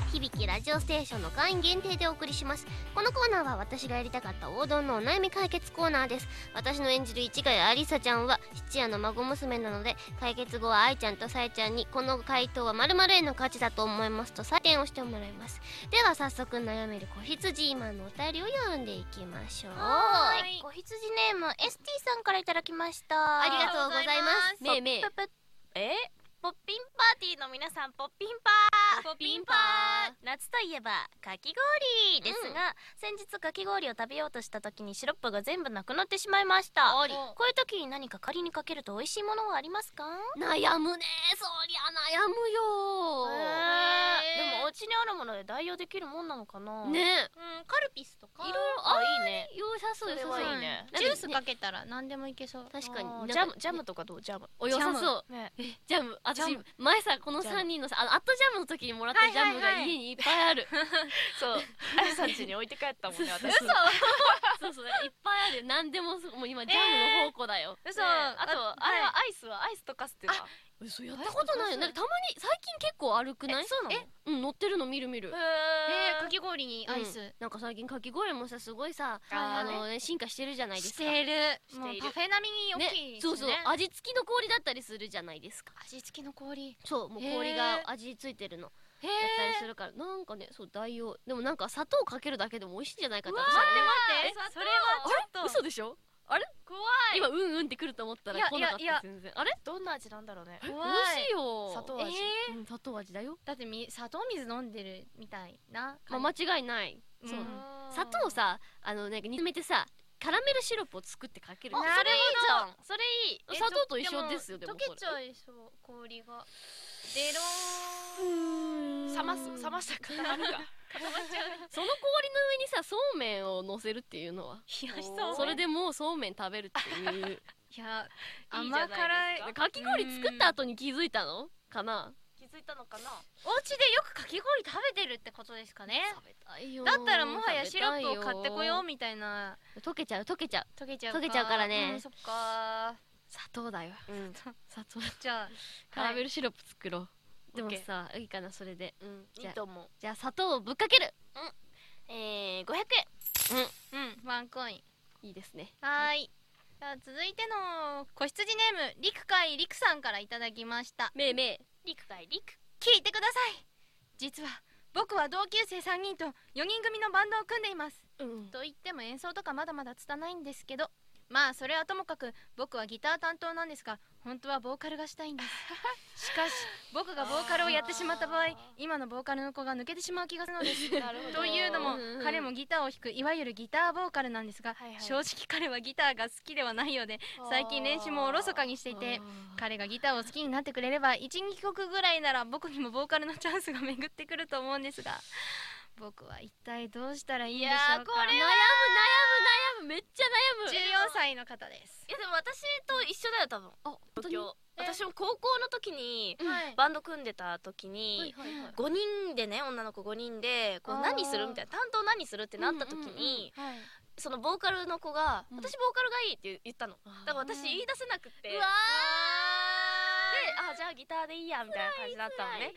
は響きラジオステーションの会員限定でお送りします。このコーナーは私がやりたかった王道のお悩み解決コーナーです。私の演じる市ヶ谷ありさちゃんは質屋の孫娘なので解決後は愛ちゃんとさえちゃんにこの回答は〇〇への価値だと思いますと採点をしてもらいます。では早速悩める子羊マンのお便りを読んでいきましょう。はーい。子羊ネーム ST さんからいただきました。ありがとうございます。めいめい。ポップえ？ポッピンパーティーの皆さんポッピンパーピンパー。夏といえばかき氷ですが、先日かき氷を食べようとした時にシロップが全部なくなってしまいました。こういう時に何か仮にかけると美味しいものはありますか？悩むねそりゃ悩むよ。えーでもお家にあるもので代用できるもんなのかな？ね。うん、カルピスとか。いろいろあいいね。良さそう良さそういいね。ジュースかけたら何でもいけそう。確かに。ジャムジャムとかどう？ジャム。お良さそう。ね。ジャム。私前さこのジャム。3人のさあのアットジャムの時にもらったジャムが家にいっぱいある。そう。あやさん家に置いて帰ったもんね 私。そうそうある何でもそうもう今ジャムの宝庫だよ。嘘。あとあれはアイスはアイス溶かすっていうやったことないよ。なんかたまに最近結構歩くない？えそうなの？えうん乗ってるの見る見る。えへー、かき氷にアイス、うんなんか最近かき氷もさすごいさあーあのね進化してるじゃないですか。してる。もうパフェ並みに大きいですねそうそう。味付きの氷だったりするじゃないですか。味付きの氷。そうもうへー。氷が味付いてるの。へやったりするから。なんかねそう代用。でもなんか砂糖かけるだけでも美味しいんじゃないかって。私は。思う待って。それはちょっと。嘘でしょ？あれ？怖今うんうんってくると思ったら来なかった全然。あれ？どんな味なんだろうね。美味しいよ。砂糖味。えうん砂糖味だよ。だってみ砂糖水飲んでるみたいなまあ間違いない。うん。そう。砂糖さあのなんか煮詰めてさカラメルシロップを作ってかけるあなるそれいいじゃほん。それいい。え砂糖と一緒ですよでも溶けちゃいそう氷がデロー。ン冷ます冷ましたら。固まるかその氷の上にさそうめんを乗せるっていうのは。冷やしそう。それでもうそうめん食べるっていう。いや甘辛い。かき氷作った後に気づいたの？かな？気づいたのかな？お家でよくかき氷食べてるってことですかね？食べたいよだったらもはやシロップを買ってこようみたいな。溶けちゃう溶けちゃう。溶けちゃう溶けちゃうからね。うんそっか砂糖だよ。うん。砂糖。じゃあカラメルシロップ作ろう、でもオッケー。さいいかなそれで。うん。じゃあいいと思う。じゃあ砂糖をぶっかける。えー500円うん。ワンコイン。いいですね。はーいじゃあ続いての子羊ネームりくかいりくさんからいただきました。めいめい。陸海陸聞いてください。実は僕は同級生3人と4人組のバンドを組んでいます。うん。と言っても演奏とかまだまだ拙いんですけどまあそれはともかく僕はギター担当なんですが本当はボーカルがしたいんです。しかし僕がボーカルをやってしまった場合今のボーカルの子が抜けてしまう気がするのです。というのもうん彼もギターを弾くいわゆるギターボーカルなんですが、はいはい。正直彼はギターが好きではないようで最近練習もおろそかにしていて彼がギターを好きになってくれれば12曲ぐらいなら僕にもボーカルのチャンスが巡ってくると思うんですが僕は一体どうしたらいいんでしょうか？悩む悩む悩むめっちゃ悩む。14歳の方です。いやでも私と一緒だよ多分。東京。私も高校の時にはい。バンド組んでた時はいにはいはい。5人でね女の子5人でこう何するみたいな担当何するってなった時にはい。そのボーカルの子がうん。私ボーカルがいいって言ったの。だから私言い出せなくって。であじゃあギターでいいやみたいな感じだったのね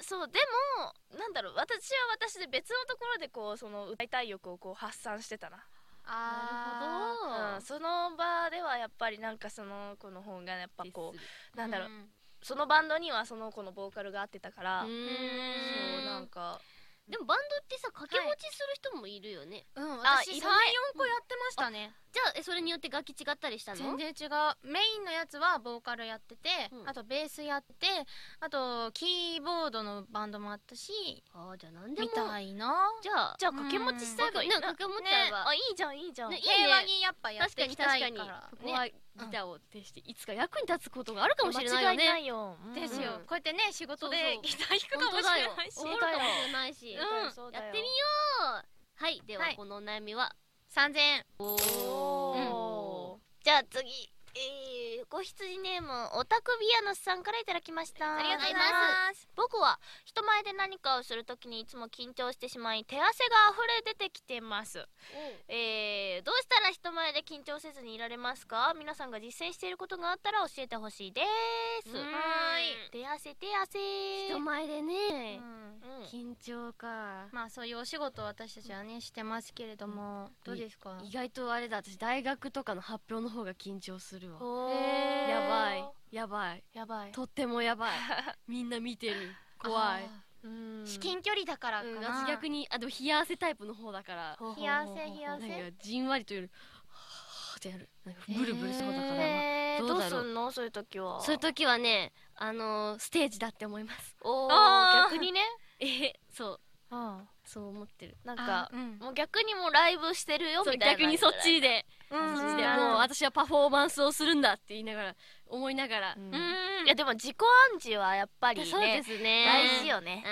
そうでもなんだろう私は私で別のところでこうその歌いたい欲をこう発散してたな。あうん、その場ではやっぱりなんかその子の方がやっぱこうなんだろう、ん。そのバンドにはその子のボーカルが合ってたから、うーん。そうなんか。でもバンドってさ掛け持ちする人もいるよね、うん。私34あいるね。個やってましたねじゃあえそれによって楽器違ったりしたの？全然違う。メインのやつはボーカルやってて、うん。あとベースやってあとキーボードのバンドもあったしあーじゃあ何でも。みたいな。じゃあじゃあ掛け持ちしちゃえばいいね掛け持ちちゃえば、あいいじゃんいいじゃん、ねいい平和にやっぱやっていきたいから。ここはギターを徹していつか役に立つことがあるかもしれないよ間違いなねいよ、うん。ですよ、うんこうやってね仕事でそうそう。ギター弾くかもし本当だよ。れないしおもろかもしれないし、うんやってみよう。はいでははい。このお悩みは、3000円。おおおーじゃあ次えー、子羊ネームオタクビアノスさんからいただきました。ありがとうございます。僕は人前で何かをするときにいつも緊張してしまい手汗が溢れ出てきてます。えー、どうしたら人前で緊張せずにいられますか？皆さんが実践していることがあったら教えてほしいです。うん。手汗手汗。人前でね、うん。うん緊張か。まあそういうお仕事を私たちはねしてますけれどもどうですか？意外とあれだ。私大学とかの発表の方が緊張するわおーへー。やばい。やばい。やばい。とってもやばい。みんな見てる。怖い。うん。至近距離だからかうん、な、私逆にあでも冷や汗タイプの方だから。冷や汗冷やなん汗かじんわりというよりはぁってやる。ブルブルそうだから、へーどうどう。だろうすんの？そういう時は。そういう時はねあのーステージだって思います。おー。あー。逆にね。えそう。うんそう思ってる。なんかあうん。もう逆にもうライブしてるよみたいな。逆にそっちで、うん。そっちでうん。もう私はパフォーマンスをするんだって言いながら思いながら、うん。うん。いやでも自己暗示はやっぱりねそうですね。大事よね。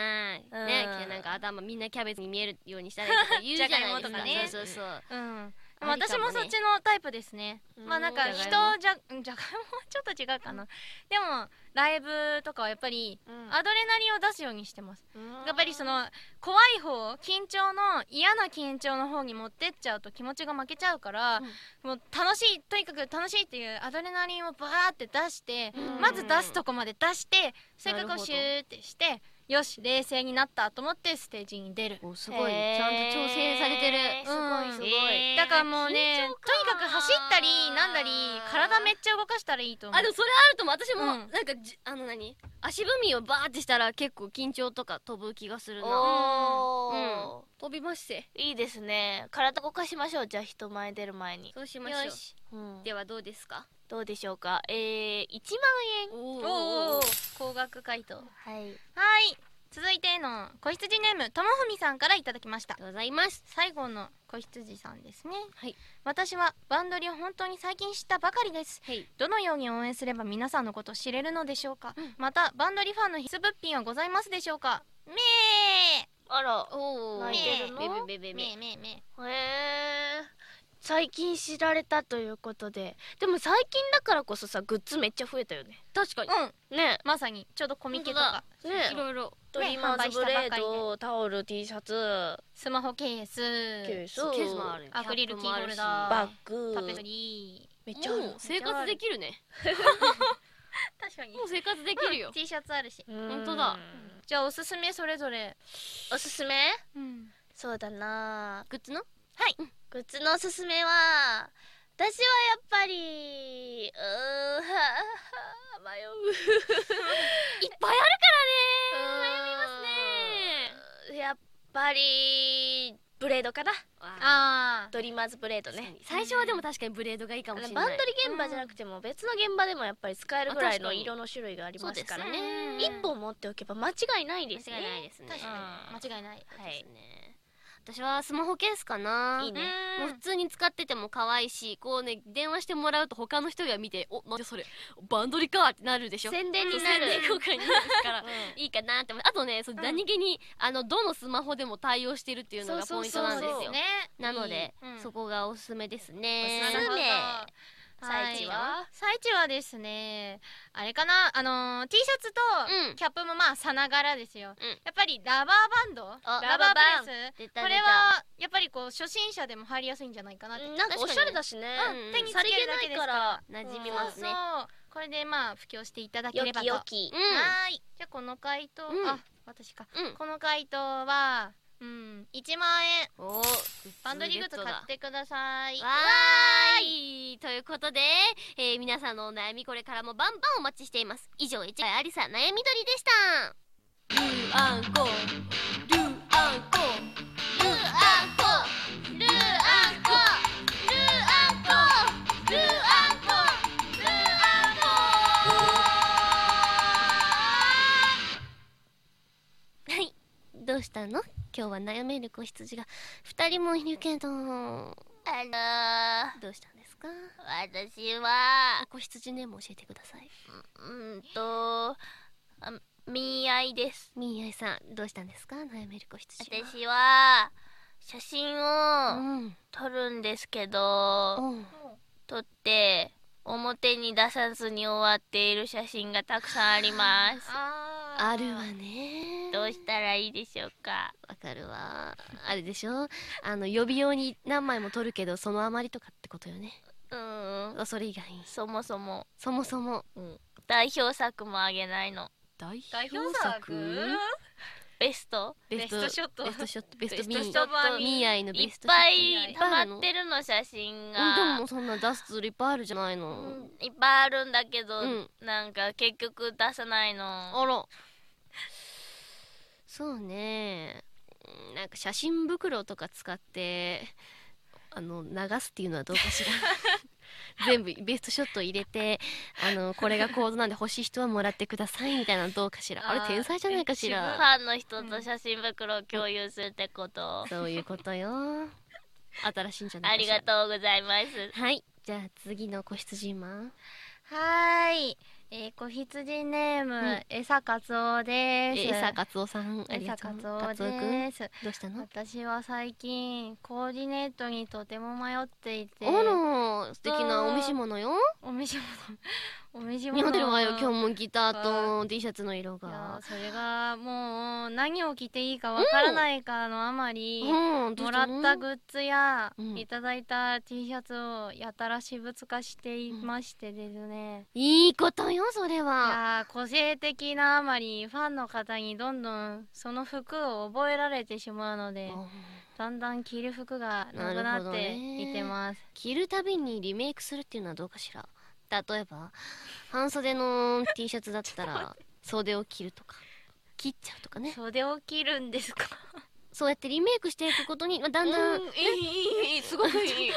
うん。うん。ねなんか頭みんなキャベツに見えるようにしたりとか言うじゃないですかね。そうそうそう。うん私もそっちのタイプですね、うん。まあなんか人じゃうんじゃがいもはちょっと違うかな、でもライブとかはやっぱりうん。アドレナリンを出すようにしてます。うん。やっぱりその怖い方緊張の嫌な緊張の方に持ってっちゃうと気持ちが負けちゃうから、もう楽しいとにかく楽しいっていうアドレナリンをバーって出して、うん。まず出すとこまで出してそれからシューってしてよし冷静になったと思ってステージに出る。おすごい。ちゃんと調整されてる。すごいすごい、うんだからもうねとにかく走ったりなんだり体めっちゃ動かしたらいいと思う。あでもそれあると思う。私も、うん。なんかじあの何？足踏みをバーってしたら結構緊張とか飛ぶ気がするな。おー、飛びまして。いいですね。体動かしましょうじゃあ人前出る前に。そうしましょう。よし、うん、ではどうですか？どうでしょうか？えー、1万おおお高額回答。はい。い。続いての子羊ネームともふみさんからいただきました。ありがとうございます。最後の子羊さんですね。はい。私はバンドリを本当に最近知ったばかりです。はい。どのように応援すれば皆さんのことを知れるのでしょうか、うん。またバンドリファンの必須物品はございますでしょうか？めあら。おお泣いてるの？めー。めーめーへえ最近知られたということで。でも最近だからこそさグッズめっちゃ増えたよね。確かに。うん。ね。まさに。ちょうどコミケとかね。いろいろドリーマーズブレードタオル T シャツ。スマホケース。ケース。ケースもある。アクリルキーホルダー。バッグ。タペスリめっちゃある。生活できるね。ー 確かに。もう生活できるよ。T シャツあるし。本当だ。うんじゃあおすすめそれぞれ。おすすめ？うん。そうだな。グッズの？グッズのおすすめは私はやっぱりうーんは迷う。いっぱいあるからね。悩みますね。やっぱりブレードかな。ああドリーマーズブレードーね最初はでも確かにブレードがいいかもしれない。バンドリ現場じゃなくても別の現場でもやっぱり使えるぐらいの色の種類がありますからねね一本持っておけば間違いないですね。間違いないですね。確かうん。に間違いないはいですね私はスマホケースかな。いいね。もう普通に使ってても可愛いしこうね電話してもらうと他の人が見て「お待ってそれバンドリか!」ってなるでしょ。宣伝になる。宣伝効果になるから うん。いいかなって思う。あとねそう何気にあのどのスマホでも対応してるっていうのがポイントなんですよ。ね。なのでうん。そこがおすすめですね。おすすめなるほど最地は最地はですねあれかな？あのー T シャツとうん。キャップもまあさながらですよ、うん。やっぱりラバーバンド？あラバーラバーバンプレス？これはやっぱりこう初心者でも入りやすいんじゃないかなって、なんかおしゃれだしね。うん手につけるだけですから。ら馴染みますね。そうこれでまあ布教していただけよればと。きよき。うん。はーい。じゃあこの回答、うん。あ私か。うん。この回答はうん1万円。おバンドリグッズ買ってください。わーい。ということで、えー皆さんのお悩みこれからもバンバンお待ちしています。以上市川ありさ悩みどりでした。ルーアンコ。ルーアンコ。ルーアンコ。ルーアンコ。ルーアンコ。ルーアンコ。ルーアンコ。はい。どうしたの？今日は悩める子羊が二人もいるけどあのどうしたんですか？私は子羊ネーム教えてください。うんとあ見合いです。みーあいさんどうしたんですか？悩める子羊は。私は写真をうん。撮るんですけどうん。撮って表に出さずに終わっている写真がたくさんあります。あー。あるわね。どうしたらいいでしょうか？わかるわ。あれでしょ？あの予備用に何枚も撮るけどその余りとかってことよね。うん。それ以外に。そもそも。そもそも。代表作もあげないの。代代表作？ベスト？ベスト。ショット。ベストショット。ベストミー。ベストショットミー。アイのいっベストショット。ぱいいっ溜まのってるの写真うんでがもそんな出すツールいっぱいあるじゃないの、うん。いっぱいあるんだけど、うん。なんか結局出さないの。あらそうね。うんなんか写真袋とか使ってあの流すっていうのはどうかしら。全部ベストショット入れてあのこれがコードなんで欲しい人はもらってくださいみたいなのどうかしら。あれ天才じゃないかしフら。ァンの人と写真袋を共有するってこと、そういうことよ。新しいんじゃなありいかしら。がとうございます。はい。じゃあ次の子羊マン。はーい、えー、子羊ネーム、うん。えさかつおです。えさかつおさん。あえりがとう。さかつおですどうしたの？私は最近コーディネートにとても迷っていて。あら素敵なお召し物よ。お召し物お召し物。似合ってるわよ今日もギターと T シャツの色いやが。それがもう何を着ていいかわからないからのあまり、もらったグッズや、うん。いただいた T シャツをやたら私物化していましてですね、いいことよそれいはやー個性的なあまりファンの方にどんどんその服を覚えられてしまうのでうん。だんだん着る服がなくなっていってます、着るたびにリメイクするっていうのはどうかしら例えば半袖の T シャツだったら袖を切るとか。切っちゃうとかね。袖を切るんですか？そうやってリメイクしていくことに、まあ、だんだんいいいいいいすごくいい、うん、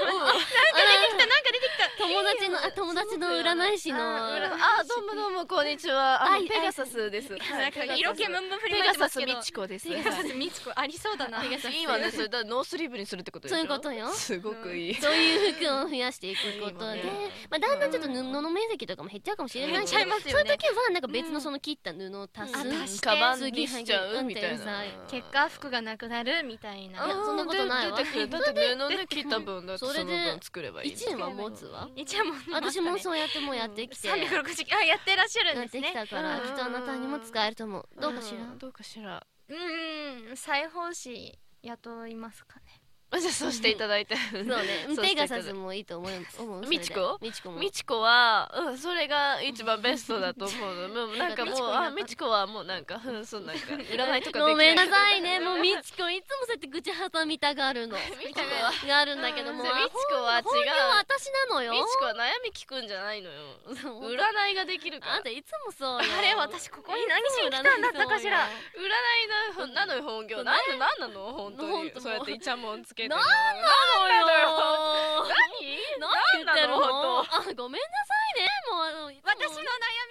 友達のあ友達の占い師の。あどうもどうもこんにちは。あはいのペガサスです。なんか色気ムンムン振りペまいてますけど。ガサスみちこです。ペガサスみちこありそうだな。いいわねそれ。だノースリーブにするってことでしょ？そういうことよ。すごくいい。そういう服を増やしていくことで。いいわね、まあ、だんだんちょっと布の面積とかも減っちゃうかもしれないけど減っちゃいますよね。そういう時はなんか別のその切った布を足す、うんあ足してカバンにしちゃうみたい次な結果服がなくなるみたいな。いやそんなことないわ。だって布で切った分だってその分作ればいい1年は持つわ。もう私もそうやってもうやってきて、360あやってらっしゃるんやってきですねたから、うん。きっとあなたにも使えると思う。どうかしら、ん。どうかしら。うーん裁縫師雇いますかね。あ じゃあそうしていただいて。そうね。そうしていただいて。ペガサスもいいと思う思うみちこ？みちこも。みちこは、うん、それが一番ベストだと思うの。も うなんかもう、あ、みちこはもうなんか、うん、そうなんか、占いとか。ごめんなさいね。もうみちこいつもそうやって口挟みたがるの。みちこは、があるんだけどもうんみちこのよ。みちこは悩み聞くんじゃないのよ。占いができるから。あんた。いつもそうよ。あれ私ここに何しに来たんだったかしら？占いの、なのよ本業。なんで、なんなの？本当に。そうやってイチャモンつけて。なんななのよ。何何言ってるの？あごめんなさいね。もう私の悩